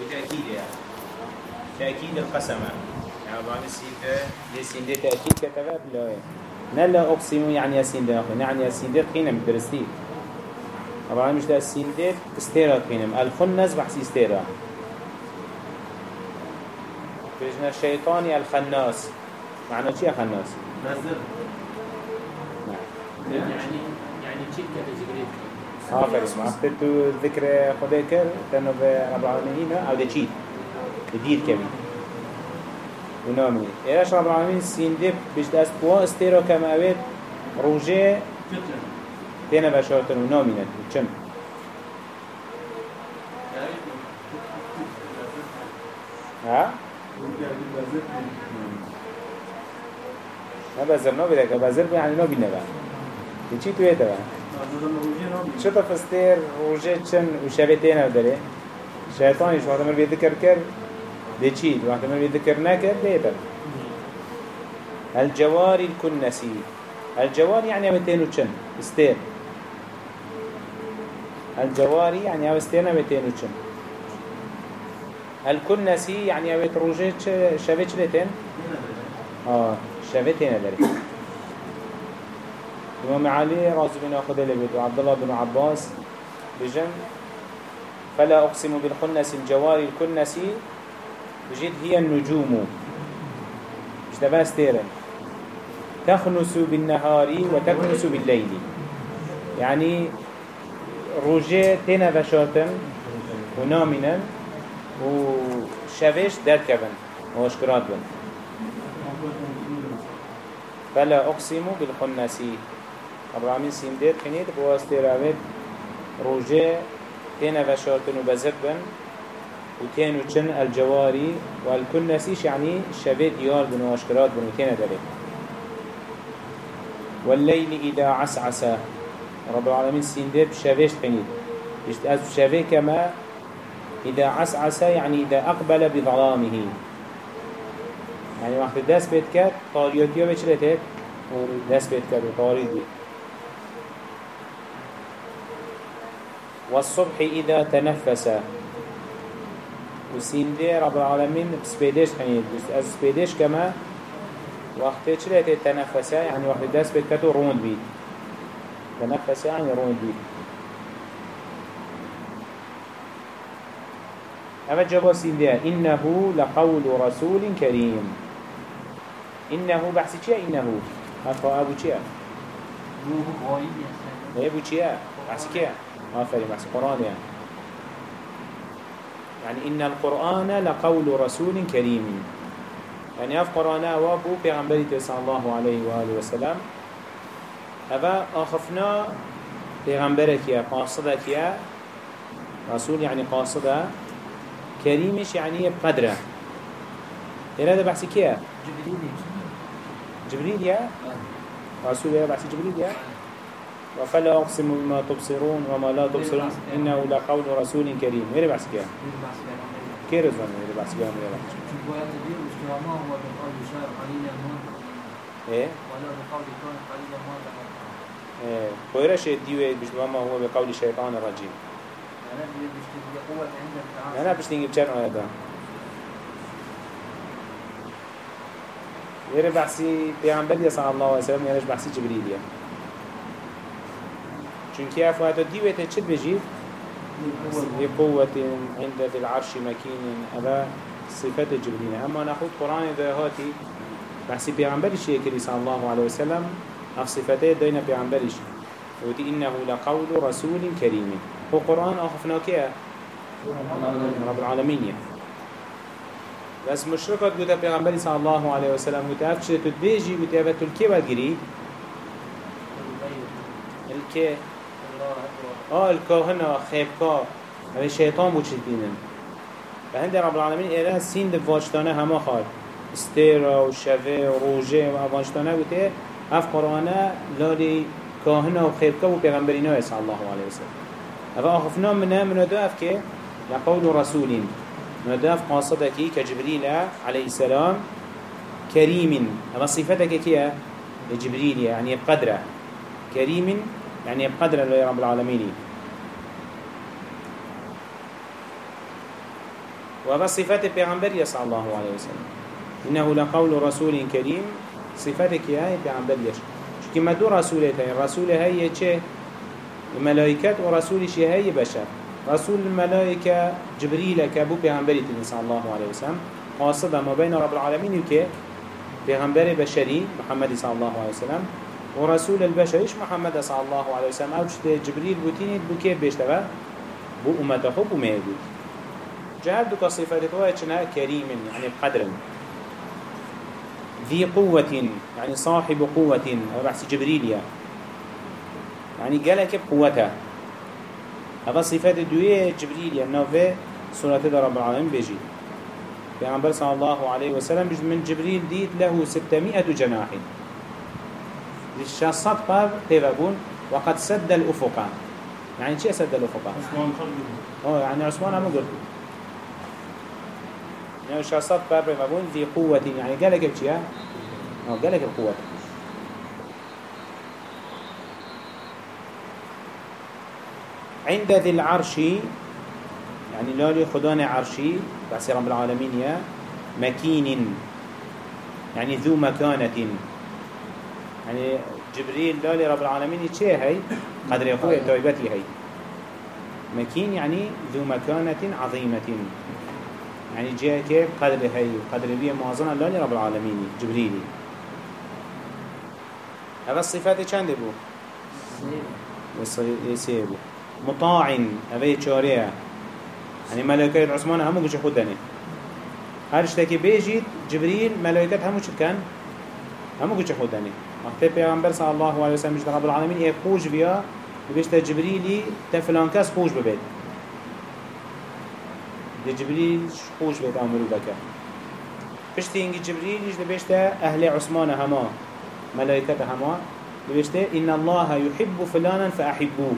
وتأكيد يعني. تأكيد القسمة. يعني بعد السيدة لسيدة تأكيد كتبها بلا نلا أقسم يعني ياسين ده أخي يعني ياسين ده قينة بدرستي طبعا مش ده السين ده استيرا قينة الخنس بحسي استيرا. بيجنا الشيطاني الخناس. معنى شيء خناس؟ نعم. يعني يعني تشيك كده ذكر خدای کر تنو به رب العالمین أو ده چی دیر کمی و نامی ایراش رب العالمین سینده بجد است بوا استیرا کم اوید روژه فتنة تینا بشارتن و نامینت چم ها؟ ما بزر نابیده که بزر بی یعنی نابینه با چی توی تا با چه تفستير روجه چن و شبه تينا داره شيطانش وقت من بيذكر كر دي چيد وقت من بيذكر نكر ديتر الجوار الكنسي الجوار يعني متين وچن استير الجواري يعني أو استينا متين وچن الكنسي يعني أو روجه شبه چلتين آه شبه تينا داره إمام علي راضي بن أخذ لبيت وعبد الله بن عباس بجن فلا أقسم بالخنس الجوار الكنسي بجد هي النجوم. مش دباس تيرن. تخنس بالنهار وتكنس بالليل. يعني روجه تينا بشاتن ونامنا وشبش دركبن واشكرات بن. فلا أقسم بالخنسي إبراهيم سيندير خنيت بواسطه راوت روجه تينا وشارتن وبزبن وتين وچن الجواري والكنسيش يعني شبه ديار بن واشكرات بن وتينا داري والليل إذا عسعس. رب العالمين سيندير بشبهش خنيت يشت أز شبه كما إذا عسعس يعني إذا أقبل بظلامه يعني وقت دست بيت كات طاريوتيو بچلتت دست بيت كات وطاريد بيت والصبح إذا تنفس. وسيندي رب العالمين بسبيدش خنيد از سبيدش كما وقت چلت تنفس يعني وقت دست بكتو روند بيت تنفس يعني روند بيت أما جواب سيندي إنه لقول رسول كريم إنه بحث چيا إنه أفا أبو چيا أبو چيا بحث كيا آفرين بحث قرآن يعني. يعني إن القرآن لقول رسول كريم. يعني أف قرآن وابو بيغنبري صلى الله عليه وآله وسلم. أفا أخفنا بيغنبرك يا قاصدك يا رسول يعني قاصدة. كريمش يعني بقدره. هذا بحث كيا جبريل يا رسول يا بحث جبريل يا؟ وفلا أقسم بما تبصرون وما لا تبصرون إنه لقول رسول كريم. غير بحث كيا كير زمان غير بحث كيا غير بحث ما هو بقول شاعر قليلا ما إيه إيه هو بقول الشيطان الرجيم؟ أنا بشتري قوة عند التعامل أنا بس نيجي بشر آية ده غير بحثي بيعمل صلى الله عليه وسلم يرش بحثي جبريل يعني. چونكي أفوات ديوه تشد بجيب لقوة عند ذي العرش مكين أبا صفات الجبريل أما ناخد قرآن ذهاتي بحثي بيعملش يكري صلى الله عليه وسلم أف صفاته دينا بيعملش ودي إنه لقول رسول كريم هو قرآن أخفنا كيه رب العالمين. بس مشركات قد پیغمبر صلى الله عليه وسلم قد افشت تدبيجي الكي والجري الكي آه الكاهنة خيبكا هذا الشيطان بوشتينن فهند رب العالمين إله سين دفاشتانه هما خال استيرا وشفه وروجه وافاشتانه قد اف قرآنه لالي كاهنة وخيبكا وپیغمبرینه صلى الله عليه وسلم أفا أخفنا منها من داف كي لقول رسول من داف قاصدك كجبريل عليه السلام كريم أما صفتك كي جبريل يعني بقدره كريم يعني بقدره لرب العالمين. وهذا صفات پیغمبر صلى الله عليه وسلم. إنه لقول رسول كريم. صفاتك هي پیغمبر يش كما دو رسولة هي الرسول هي چه؟ الملائكات ورسول شي هي بشر. رسول الملائكة جبريل كابو پیغمبر صلى الله عليه وسلم قاصد ما بين رب العالمين وكي پیغمبر بشري محمد صلى الله عليه وسلم ورسول البشر إيش محمد صلى الله عليه وسلم؟ أو جبريل بوتيني؟ بو كيف بيشتغل؟ بو أمته بو ميهود جهل دوك صفات هو كريم يعني بقدر. ذي قوة يعني صاحب قوة هذا بحث جبريل يعني قالك بقوته هذا صفات دوية جبريل يعني نوفي سورة رب العالمين بيجي. پیغمبر صلى الله عليه وسلم من جبريل ديت له 600 جناح. للشاصات باب تيبابون وقد سد الأفق يعني شيء سد الأفق عثمان يعني عثمان هم قلت يعني الشاصات باب تيبابون ذي قوة يعني قال لك بشيء؟ آه قال لك القوة. عند ذي العرش يعني لالي خدان عرشي بس رب العالمين يا مكين. يعني ذو مكانة. يعني جبريل لالي رب العالمين چه هي قدر يقوي طيبتي هي مكين يعني ذو مكانة عظيمة. يعني جاء كيف قدر هي قدر بيه موازنة لالي رب العالمين جبريل. هذا الصفات چند بو؟ سيبو. مطاع هذا يتشاريه يعني ملائكة عثمان همو كش خود دني هر اشتكي بيجيت جبريل ملائكة همو شد كان همو كش خود دني وقت پیغمبر صلى الله عليه وسلم رب العالمين إيه خوش بيا بيشتا جبريلي تفلان كاس خوش ببيت دي جبريل خوش بيت امرو بكا بيشتا انجي جبريل يجد بيشتا أهل عثمان هما ملائكة هما بيشتا ان الله يحب فلانا فاحبوه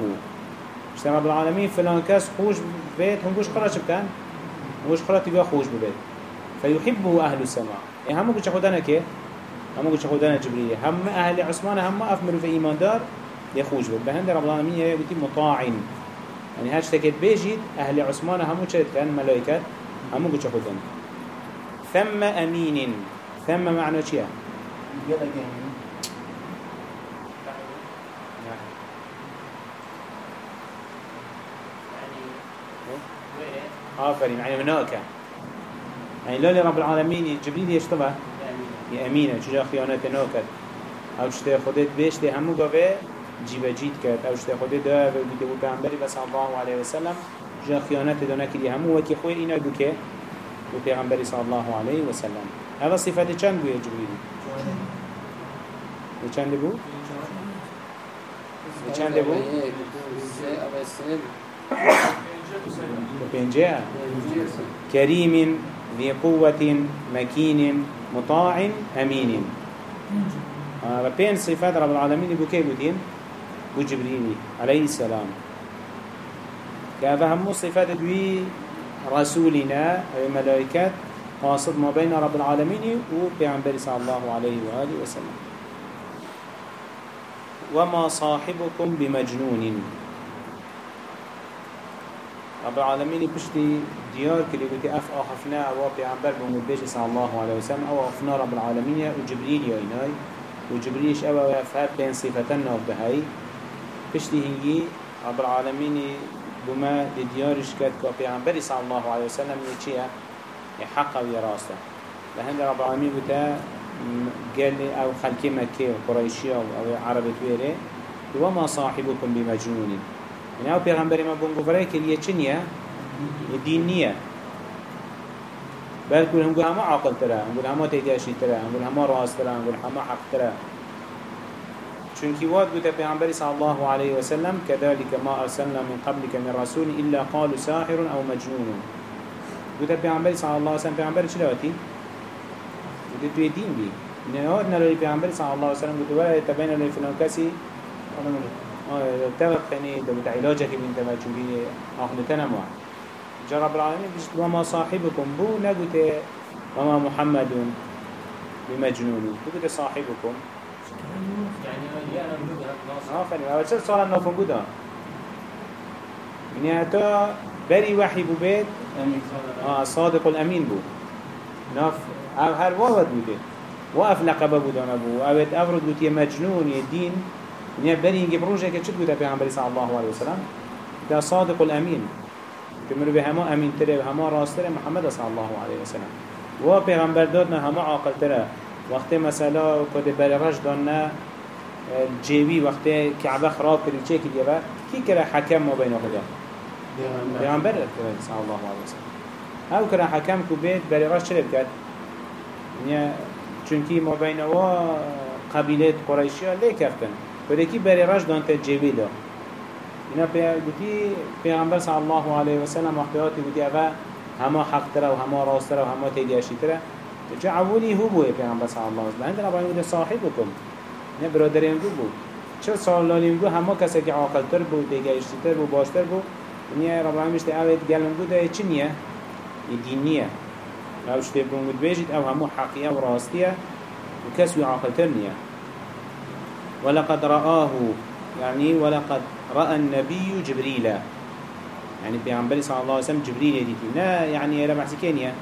بيشتا رب العالمين فلان كاس خوش هم قوش خرج بكن قوش خرج تبقى خوش ببيت فيحبه أهل السماء يعني هم قوش خدنا كي هم قوش خدنا جبريل هم أهل عثمان هم أفمروا في إيمان دار يخوش بيت بهند رب العالمين يقول مطاعن يعني هاش تكت بيجيد أهل عثمان هم شد كان ملائكة هم قوش خدنا ثم أمين ثم معنى شيء آفرين يعني هناك يعني لولي رب العالمين جبريل يشتبه يا أمينة شجا خيانات نوكت أو شتا خودت دي همو قوة جيبا جيت كت أو شتا خودت دا بيدي بو پیغمبری بس الله عليه وسلم شجا خيانات دو نكري همو وكي خوير إنا بوكي بو پیغمبری صلى الله عليه وسلم هذا صفات چند بو يا جبريل چند بو؟ چند بو؟ بينجا كريم ذي قوة مكين مطاع أمين. آه بين صفات رب العالمين بو كيف بودين بو جبريل عليه السلام. هم صفات دوي رسولنا الملائكة قاصد ما بين رب العالمين وبيعنبري صلى الله عليه وآله وسلم. وما صاحبكم بمجنون. رب العالمين بشتي ديار كلي قلت أف آخفنا أو بيعنبر بمدبش صلى الله عليه وسلم أو أخفنا رب العالمين وجبريل يايناي وجبريلش أو يفهد بين صفتنا بهاي بشتي هنجي رب العالمين بما ديارش كد كبيعنبر صلى الله عليه وسلم يتشيها يحقا ويراسته لهند رب العالمين بتا قال أو خلق مكة وقريشية أو عربة ويري وما صاحبكم بمجنون. يعني أو پیغمبری ما بون گفره کریه چنیه دین نیه بل كل هم هما عاقل ترى هم هما تيدياشي ترى هم هما راس ترى هم هما حق ترى چونكي واد قلت پیغمبر صلى الله عليه وسلم كذلك ما أرسلنا من قبلك من رسول إلا قالوا ساحر أو مجنون قلت پیغمبر صلى الله عليه وسلم پیغمبر چلواتي قلت توي دين بي نهاد نلوي پیغمبر صلى الله عليه وسلم قلت ولا يتبين لي فلان تبقى يعني دو علاجك من تبع چونكي آخدتنا معه جرب العالمين بجد وما صاحبكم. بو نقول وما محمد بمجنون. بقول صاحبكم. آه فني. اول شيء صار النوفن بودا يعني حتى بري وحي ببيت آه صادق الأمين بو. ناف أو هر واحد بوده. واف لقبه بودانا بو. اوت افرد بوده مجنون يدين نیا بری اینگه بروجه که چه بوده پیغمبری صلی الله علیه وسلم ده صادق الامین. که مرو به همه امین تره و همه راست تره محمد صلی الله علیه وسلم و پیغمبر داد نه همه عاقل تره. وقتی مثلا کد بر رج دانه جیوی وقتی کعبه خراب کردی چه کردی با کی کرا حکم ما بین خدا. پیغمبر. صلی الله علیه وسلم أو کرا حکم کو بید رج چه کرد؟ یعنی چونکی ما بین و قبیله قریشی ها لی کفتن ولكي بري رج دان تجيبي دا اینا گوتی پیغمبر صلی الله علیه و سلم وقتی گوتی اوه همه حق تره و همه راست تره و همه تیگشی تره. چه عولی هو بوی پیغمبر صلی الله علیه و سلم هندنا باید گوتی صاحبکم نه برادرین گو بود چه سالالیم گو همه کسی که عاقل تر بود تیگشی تر بود باشتر بود نیه رب العالمین بشته اوه گلم گو ده چی نیه؟ دینیه أو شته بونگود بیجید أو همه حقیه و راستیه و کسی عاقل تر نیه. ولقد رآه يعني ولقد رأى النبي جبريل. يعني بيعنبري صلى الله عليه وسلم جبريل يديتي لا يعني لا بحثي كينيا.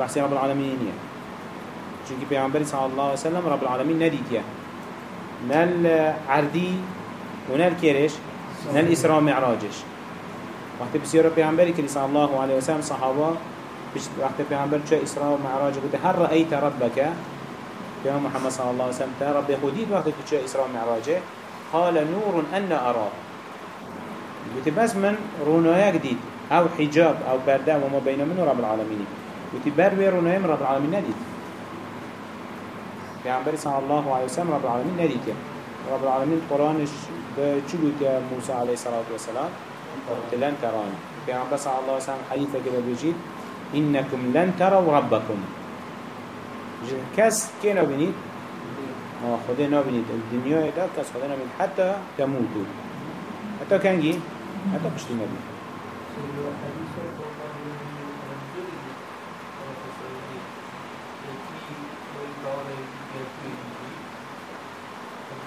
بحثي رب العالمين يا. چونكي بيعنبري صلى الله عليه وسلم رب العالمين نديتيا نال عردي ونال كيرش نال إسراء معراجش وقت بسيارة بيعنبري كري صلى الله عليه وسلم صحابة وقت بيعنبري شو إسراء معراج قلت هل رأيت ربك؟ يا محمد صلى الله عليه وسلم رب خديد وقت كتشاء إسراء معراجه قال نور أن أرى. قلت بس من رونايا جديد. أو حجاب أو برداء وما بين من رب العالمين. قلت بروي رونايا من رب العالمين نديد عمبر صلى الله عليه وسلم رب العالمين نديد رب العالمين القرآن يا موسى عليه الصلاة والسلام؟ لن تراني عمبر صلى الله عليه وسلم حديثة كده بيجيد إنكم لن تروا ربكم كس كي نبينيد ما خدا نبينيد الدنيا دا كس خدا نبينيد حتى تموتوا حتى كان جي حتى بشتي نبينيد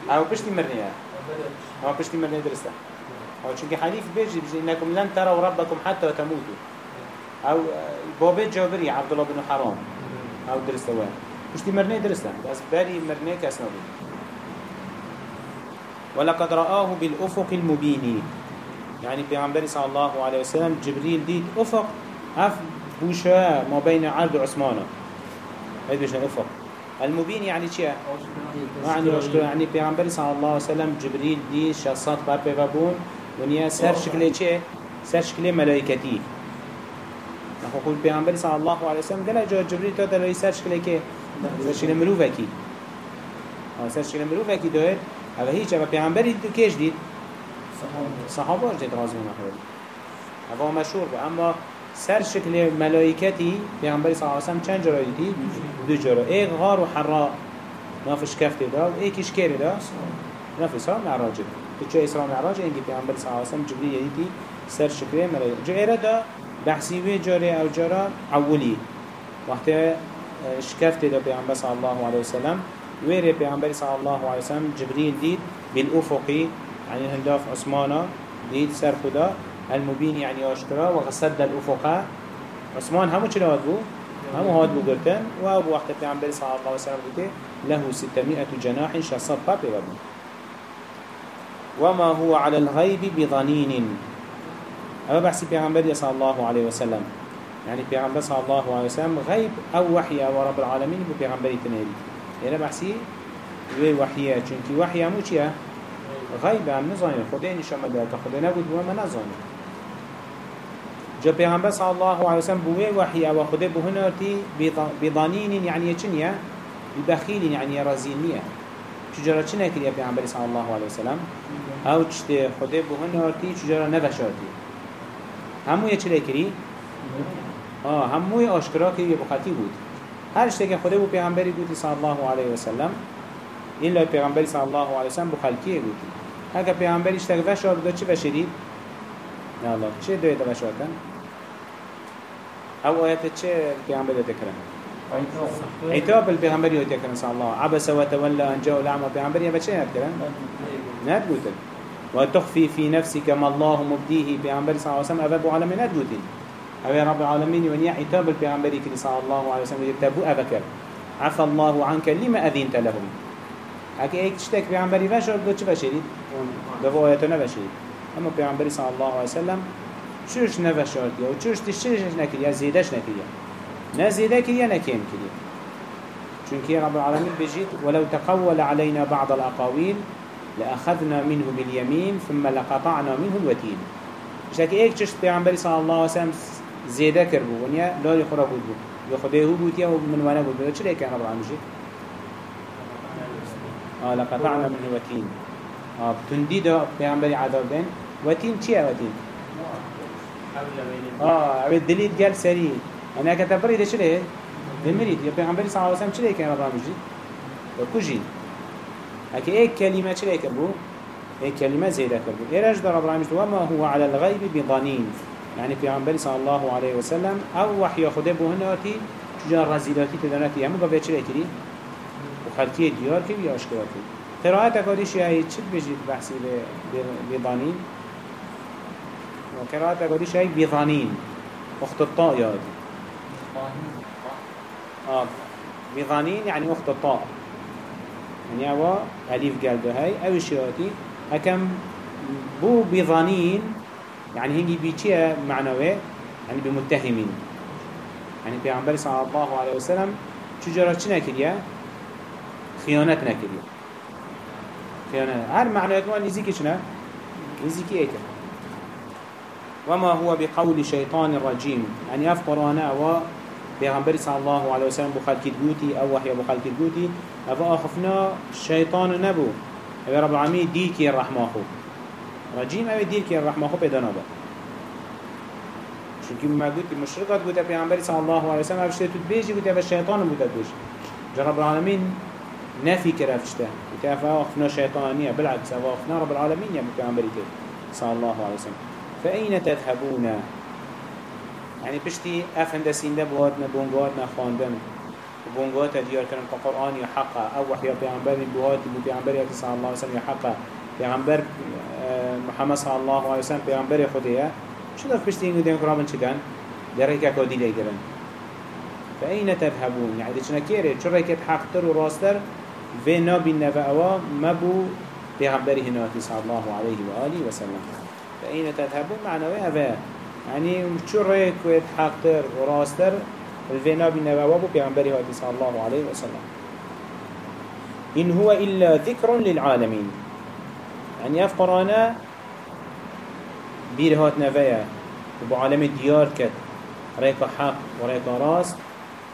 أو بشتي مرنيا أو بشتي مرنيا درسته. أو چونك حديث بيجي بيجي انكم لن تروا ربكم حتى تموتوا أو بابي جابري عبد الله بن حرام. أو درسته وين مشتي مرنه درسته بس بري مرنه كاس نبي ولقد رآه بالأفق المبين. يعني پیغمبر صلى الله عليه وسلم جبريل ديد أفق أف بوشا ما بين عرض وعثمانه هيد بيش أفق. المبين يعني چيه؟ يعني أشكر يعني پیغمبر صلى الله عليه وسلم جبريل دي شخصات بار بابون ونيا سر شكله چيه؟ سر شكله ملائكتي. نحو قول پیغمبر صلى الله عليه وسلم قال جبريل تا دلالي سر سر شیر مروف اکی دوید. شیر دوه اوه هیچ اوه پیغمبری دو کش دید صحابه اش دید غازم محمد اوه مشهور بود اما سر شکل ملائکتی پیغمبری صحابه الله چند جرا دیدی؟ دو جرا ایک غار و حرا نافش کفته داد ایکیش کری داد نافش ها معراجه دار تو چه اسلام معراجه اینگی پیامبر صحابه الله علیه و سلم جبری سر شکل ملائکتی جو ایره دار بحثی وی جاره او جاره اولی وقتی شكفت دا پیغمبر صلى الله عليه وسلم ويري پیغمبر صلى الله عليه وسلم جبريل ديد بالأفقي يعني هنداف عثمانا ديد سر خدا المبين يعني أشكرا وغسد الأفقا عثمان همو چلا هاد بو؟ همو هاد بو وابو وقت پیغمبر صلى الله عليه وسلم قلت له ستمائة جناح شصد قابل ربو وما هو على الغيب بظنين أما بحثي پیغمبر صلى الله عليه وسلم يعني پیغمبر صلى الله عليه وسلم غيب أو وحي أو رب العالمين بو پیغمبری تنهری يعني بحثي وي وحية؟ چونكي وحية مو چية؟ غيب هم نزاني. خدا نشان مده. خدا نبود بو ما نزاني. جا پیغمبر صلى الله عليه وسلم بوه وحي أو خدا بو هنارتي بضانين يعني چنية؟ ببخيل يعني رزينية. چجارا چه نکری یا پیغمبر صلی الله علیه وسلم؟ أو چته خدا بو هنارتي چجارا نبشارتي همو یه چه کری آه هموی آشکرا که بخطی بود. هر شته که خوده بو پیغمبری گوتی صلی الله علیه وسلم این لای پیغمبری صلی الله علیه وسلم بو خلکیه گوتی اگه پیغمبری اشتاق وشار بوده چه بشرید؟ نه الله چه دویت وشار کن؟ أو آیت چه پیغمبری تکرن؟ عتاب. البيغمبري وتكرن صلى الله. عبس وتولى أن جاء الأعمى بيغمبري بچه نتكرن نتقوتن وتخفي في نفسك ما الله مبديه بيغمبري صلى الله عليه وسلم أبابو على من نتقوتن أبي رب العالمين ونيا عتاب البيغمبري كلي صلى الله عليه وسلم يتبو أبكر عفى الله عنك لما أذنت لهم؟ هكي ايك تشتك بيغمبري فشر دو چه بشريد دفو آياتنا بشريد أما بيغمبري صلى الله عليه وسلم چوش نفشارتي و چوش تشتريش نكريا زيدش نكريا نا زيده كريا نكيم كريا چونك رب العالمين بجيت ولو تقول علينا بعض الأقاويل لأخذنا منه باليمين ثم لقطعنا منه الوتين. شكي ايك چشت پیغمبری صلى الله عليه وسلم زيده كربو ونيا لا يخرا بود بود يا خده هو بود يا من وأنا بود بود چرا كان رب العالمين آه لقطعنا منه الوتين آه تندي دا پیغمبری عذاب دين وتين چيه وتين آه عبد دليل قال سري أنا كتبري ده شلي دمريد يا پیغمبری صلى الله عليه وسلم چرا كان رب العالمين وكجي هكي ايك كلمة چرا كربو ايك كلمة زيادة كربو ايراج در رب العالمين وما هو على الغيب بضنين يعني في عمبالي صلى الله عليه وسلم أو وحي خده بو هناتي شجار رزيلاتي تدناتي همو قبل چرا كري وخلقية ديار كري يا اشكرا كري قراءة قديش هي چد بجيت بحثي بضنين وقراءة قديش هي بضنين اخت الطاء يا دي آه بضنين يعني اخت الطاء. يعني هو أليف قلبه هاي أو الشياتي هكم بو بظنين يعني هنجي بيتشيا معنوي يعني بمتهمين. يعني بيعنبري صلى الله عليه وسلم شجرة چنا كريا خيانت نكريا خيانت هر معنويات ما نزيكي شنا نزيكي إيكا. وما هو بقول شيطان الرجيم يعني أفقر أنا و پیغمبر صلی الله علیه وسلم خلقیت گوتی أو وحی بو خلقیت گوتی أو آخفنا شیطان نبو. أو رب دیر کی الرحمه خو رجیم أو دیر کی الرحمه خو پیدا نبا چونکه ما گوتی مشرکات گوتی پیغمبر صلی الله علیه وسلم أو شتیت بیجی گوتی أو شیطان بوده بیجی رب العالمین نفي كرافشته وتعرف أخفنا شيطانية بالعكس أخفنا رب العالمين يا مكامبري صلى الله عليه وسلم. فأين تذهبون؟ يعني بشتي أفهم سينده بوهاتنا بونغاتنا خواندن. بونغات ديار كرن كقرآن يحقا أو وحي بيعنبر بوهات بيعنبر صلى الله عليه وسلم يحقا آه، محمد صلى الله عليه وسلم بيعنبر خديه شو دف بشتي إنه دين كرامن شكان دريكا كودي ليقرن فأين تذهبون يعني ديشنا كيري شو ريكت حقتر وراستر في نبي النبأوا مبو بيعنبر هناتي صلى الله عليه وآله وسلم فأين تذهبون معنى أفا يعني ويت حقتر وراستر الفينا بنبواب بيعنبري هاتي صلى الله عليه وسلم إن هو إلا ذكر للعالمين يعني يف قرانا بير هات نفايا وبو عالم ديار كت ريك حق وريك راست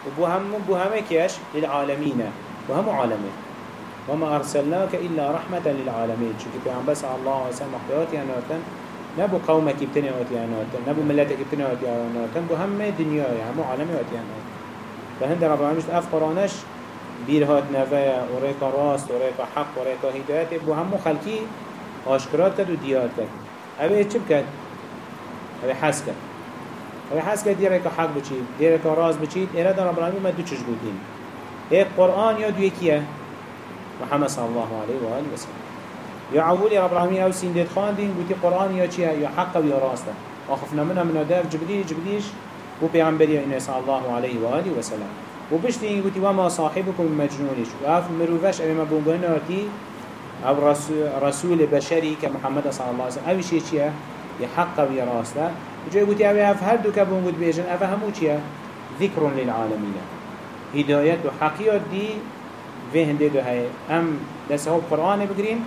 وبو هم بو هم كيش للعالمين وهم عالمين وما أرسلناك إلا رحمة للعالمين. شو كي بيعنبر صلى الله عليه وسلم مخبرات يعني نبو قومك ابتنى واتياناتن نبو ملتك ابتنى واتياناتن بو هم دنيا يعني مو عالمي واتيانات فهند رب العالمين أف قرآنش بير هات نفايا وريكا راست وريكا حق وريكا هدايات بو هم خلقي و ديار كد اوه چه بكد؟ اوه حس كد ديريكا حق بچيد ديريكا راست بچيد ايراد رب العالمين ما دو چش بودين إيه قرآن يا دو يكيه محمد صلى الله عليه وآله وسلم. يا عولي رب العالمين أو ديت خاندين قلتي قرآن يا چيها يا حق ويا راستا. آخفنا منا منا داف جبريل جبريش و پیغمبری إنه صلى الله عليه وآله وسلم. و بشتين قلتي وما صاحبكم مجنونش. و اف مروفش اما بونغناتي. أو رسول, بشري كمحمد صلى الله عليه وسلم. أو شيء چيها يا حق ويا راستا وجاي قلتي أو أف هر دو كبون قلت بيجن؟ اف همو چيها ذكر للعالمين. هداية وحقيات دي في هنده دو هاي. أم دسه قرآن بقرين؟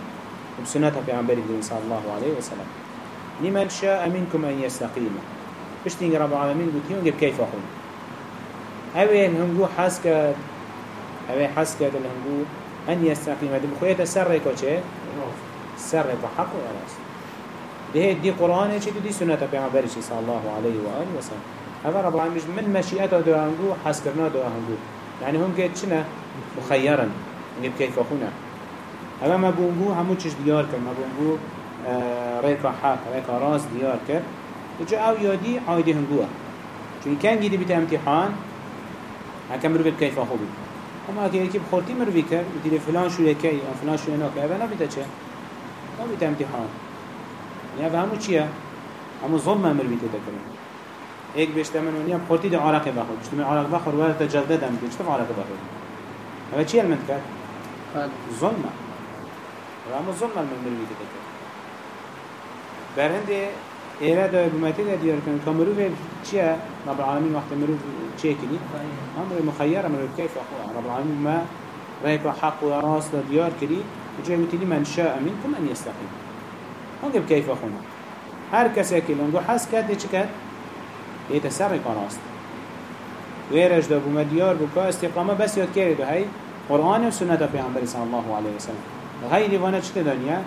وبسنة پیغمبر دين صلى الله عليه وسلم. لمن شاء منكم أن يستقيم. بشتين رب العالمين؟ قلت هون كيف أخون أوي هنگو حسك أوي حسك هنگو أن يستقيم. دي بخوية سر كوچه سر حق وراس ده دي قرآن چه دي سنة پیغمبر صلى الله عليه وآله وسلم. هذا رب العالمين من مشيئته دو هنگو حسكرنا دو هنگو يعني هم كده چنه مخيرا. نجيب كيف أخونه اما ما بونگو همو چش دیار کرد ما بونگو ریکا حق ریکا راست دیار کرد وجا آو یادی عایده هنگوه چون کن گیدی بیت امتحان کیف آخو بید اما اگه یکی بخورتی مروی کرد و دیده فلان شو یکی یا فلان شو ناکه اوه نبیتا چه؟ نبیتا امتحان. یعنی اوه همو چیه؟ همو ظلم مروی تده کرد ایک بیشتر من ونیا خورتی ده عرق بخور. بیشتر من عرق بخور ولی تجلده دم بیشتر عرق بخور. هذا چی المند کرد؟ ظلمه و اما ظلمه المروی که دکر برهنده ایره دا بمتی ده دیار کن که مروی چیه؟ رب العالمین وقت مروی چیه کنی؟ أمر مخیره مروی کیف أخوه؟ رب العالمین ما رأيك حق وراس ديار كري وجاي وتلي من شاء منكم أن يستقيم. هنجب كيف أخونا؟ هر کسی که لنگو حس کرد چه کرد؟ دیتا سر راست ویرش دا بوم دیار بو که استقامة بس یاد کرد و هی قرآن و سنت پیامبر صلی الله علیه وسلم. غیر دیوانه چه دنیا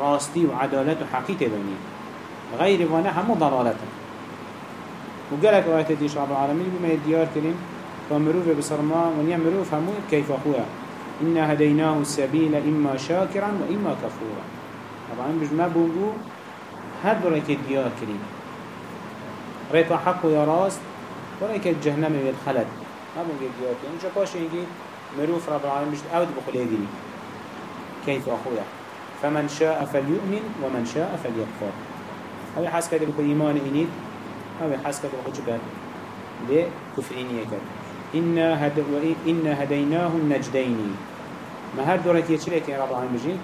راستی و عدالت و حقیقت دنیا غیر دیوانه همو ضلالت و گلک آیت دیش رب العالمین بما دیار کریم که مروف بسرما و نیا مروف همو کیف اخوه إنا هديناه السبيل إما شاكرا وإما كفورا. طبعا بجمع بونجو هر دو ريك ديار كريم. ريك حق يا راست وريك جهنم بالخلد ما بونجو ديار كريم. شو باش يجي؟ مروف رب العالمين مش أود بخل يجري كيف أخويا؟ فمن شاء فليؤمن ومن شاء فليكفر. هذا حاس كده بكو إيمان إنيد هذا حاس كده بكو شكر ليه؟ كفرينية كده إنا, هد... إنا هديناه النجدين. ما هر دورك يتشلك يا رب العالمين؟ بجي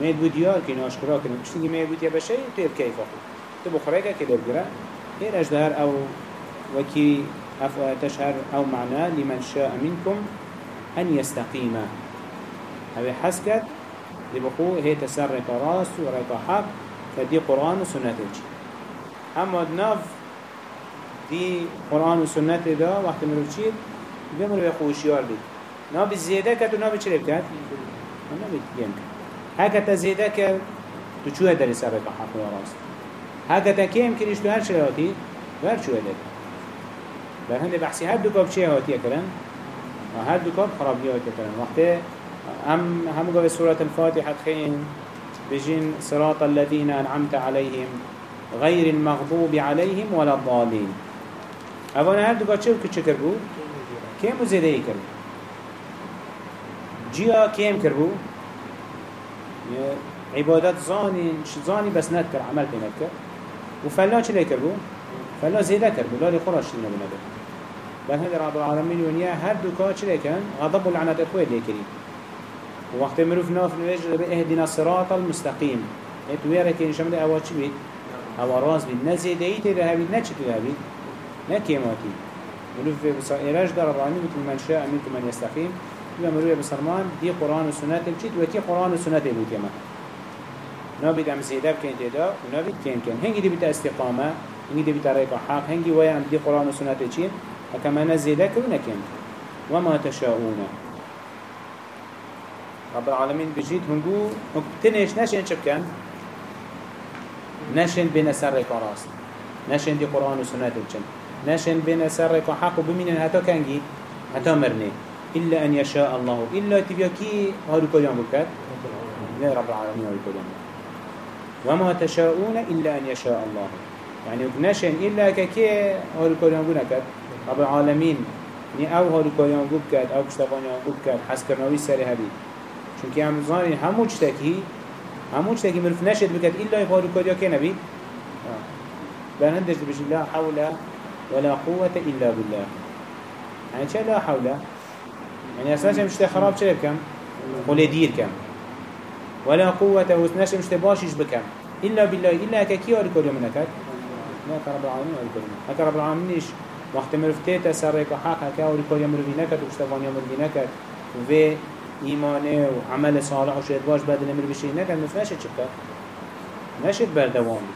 ما يدبو ديار كي ناشكرا كنا بشتنجي ما يبوت يا بشي تير كيف أخو؟ تبو خريكا كده بقرا إيه أجدهر أو وكي أف تشهر أو معناه لمن شاء منكم أن يستقيم هذا حسكت لبقو هي تسر راس وريك حق. فدي قرآن وسنة أما ناف دي قرآن وسنة دا وقت مروفشيد بمرو خوشيار بيت ناب زيادة كت وناب چلي بكت ناب يم هكذا زيادة كت تو چوه در سر حق و راست. هكذا كيم كنيش تو هر چلي هاتي هر چوه در بل هنده بحثي هر دو كاب چه هاتي کرن؟ هر دو كاب خرابي هاتي کرن. وقت هم هم قبل سورة الفاتحة خين بجين صراط الذين أنعمت عليهم غير المغضوب عليهم ولا الضالين. أولا هر دو كاب چه كچه کربو كيم وزيده يكربو جيا كيم كربو عبادت زاني زاني بس نذكر عمل بنذكر وفلا چه لي كربو فلا زيده كربو لا لخراش شينا بنذكر بل هذا رب العالمين ونيا هر دوكا چه لي كان غضب ولعنت اخوه لي ووقت مروف ناف نوجه اهدنا الصراط المستقيم اتويرا كين شمال اوا چه بيت اوا راز بيت نزيده ايته ده بيت نچه ده بيت نكيماتي مروف بصائرش در رب العالمين من شاء منكم من يستقيم بلا مروي بسرمان دي قرآن وسنة الجيد وكي قرآن وسنة بود يما نابد ام زيدا بكين تدا ونابد كين كين هنگي دي بتا استقامة هنگي دي بتا ريقا حق هنگي ويا ام دي قرآن نزيدا كونا كين وما تشاؤون رب العالمين بجيد هنگو تنش نشين شبكن نشين بين سر ريقا راست نشين دي قرآن وسنة الجيد نشين بين سر ريقا حق وبمين هتا كنگي هتا مرني. إلا أن يشاء الله. إلا تبيا كي هارو كلام بكت لا رب العالمين هارو كلام وما تشاءون إلا أن يشاء الله. يعني نشن إلا كي هارو كلام بكت رب العالمين. ني أو هارو كلام بكت أو كشتفاني بكت حسكرناوي سري هبي چونك هم زاني همو چتكي همو چتكي مرف نشد بكت إلا هارو كلام كي نبي لا نندش بجي لا حول ولا قوة إلا بالله. يعني شو لا حول؟ يعني أساسا مش خراب شيء بكم ولا دير كم ولا قوة وسناش مش باشيش بكم إلا بالله إلا ككي أولي كل يوم نكت لا كرب العالمين أولي كل يوم هكا رب العالمين إيش وقت مرفتيتا سرق حق هكا أولي كل يوم مرفي نكت وكشتفان يوم مرفي نكت وفي إيمانه وعمل صالح وشيء باش بدل مرفي شيء نكت مفناش تشبكت نشد بردوام.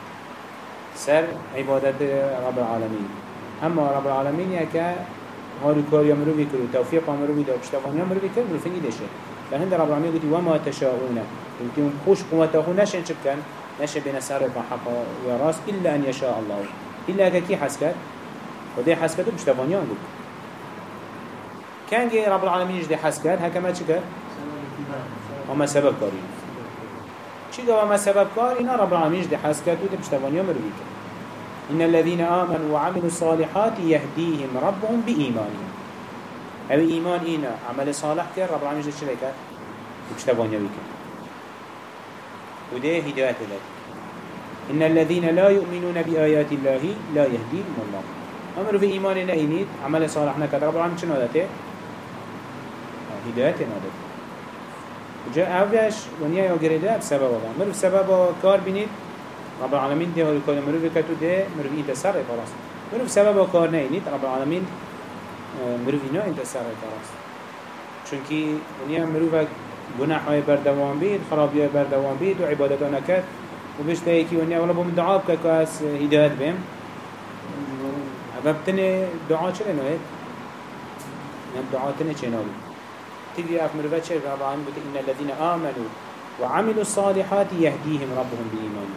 سر عبادة رب العالمين أما رب العالمين يكا هارو كاريا مروي كرو توفيق مروي دو بشتوانيا مروي كرو مروي دشه لهند رب العالمين قلت وما تشاؤون. يمكن خوش أخو نشن شبكن نشن بين سارق وحق وراس إلا أن يشاء الله. إلا كي حسكت ودي حسكت بشتوانيا قلت كان جي رب العالمين يجدي حسكت هكما شكر وما سبب كارين چی وما سبب اینا رب العالمین جدی حس کرد و دبشتوانیا مروی کرد إن الذين آمنوا وعملوا الصالحات يهديهم ربهم بإيمانهم. أو إيمان إينا عمل صالح كر رب العالمين جل شريكا وكتابون يويك وده هداية لك. إن الذين لا يؤمنون بآيات الله لا يهديهم الله. أمر في إيمان نهينيد عمل صالح نكت. رب العالمين شنو داته هداية نادت جاء أولاش ونيا يوجرده بسبب هذا مر بسبب كار بينيد رب العالمين ده هو كل مر بكتو ده مر في انتصار خلاص. مر بسبب كار نهينيد رب العالمين مر في نوع انتصار خلاص. چونكي ونيا مر في گناه های بردوام بید خرابی های بردوام بید و عبادت نکرد. و بشته یکی ونیا ولا بوم دعا بکه که از هدایت بیم اما بتنه دعا چه نوید؟ نم دعا تنه چه أف مروفات شيء رب العالمين إن الذين آمنوا وعملوا الصالحات يهديهم ربهم بإيمان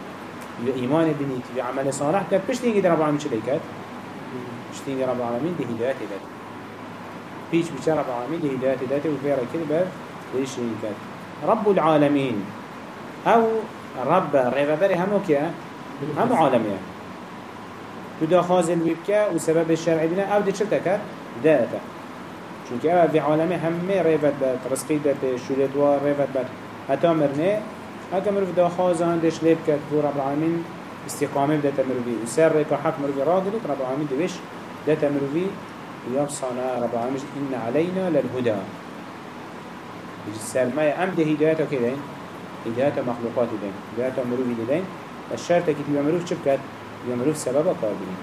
بإيمان بنيت بعمل صالح كان بيش تيجي رب العالمين كات بيش تيجي رب العالمين دي هداية ذات بيش بيش رب العالمين دي هداية ذات وفيرا بر ليش كات رب العالمين. أو رب ريفابري همو كيا؟ هم عالمية تدا خازن ويبكا وسبب الشرع بنا أو دي شلتك داتا. چونکه اول في عالمه همه ریفت بد رزقی دت شورت و ریفت بد حتی مرنه اگه مروف دا خازان دش لیب کد بو رب العالمین استقامه بدت مروفی و سر ریکا حق مروفی را گلت رب العالمین دوش دت مروفی يبصنا رب العالمين إن علينا للهدى. السلمية أم ده هدايته كدين هداية مخلوقات دين هداية مروفي دين الشرط كي تبقى مروف شبكت يبقى مروف سببا قابلين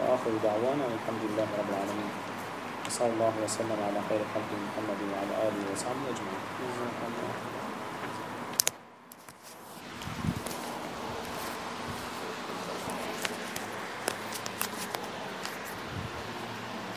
وآخر دعوانا الحمد لله رب العالمين صلى الله وسلم على خير خلق محمد وعلى آله وصحبه أجمعين.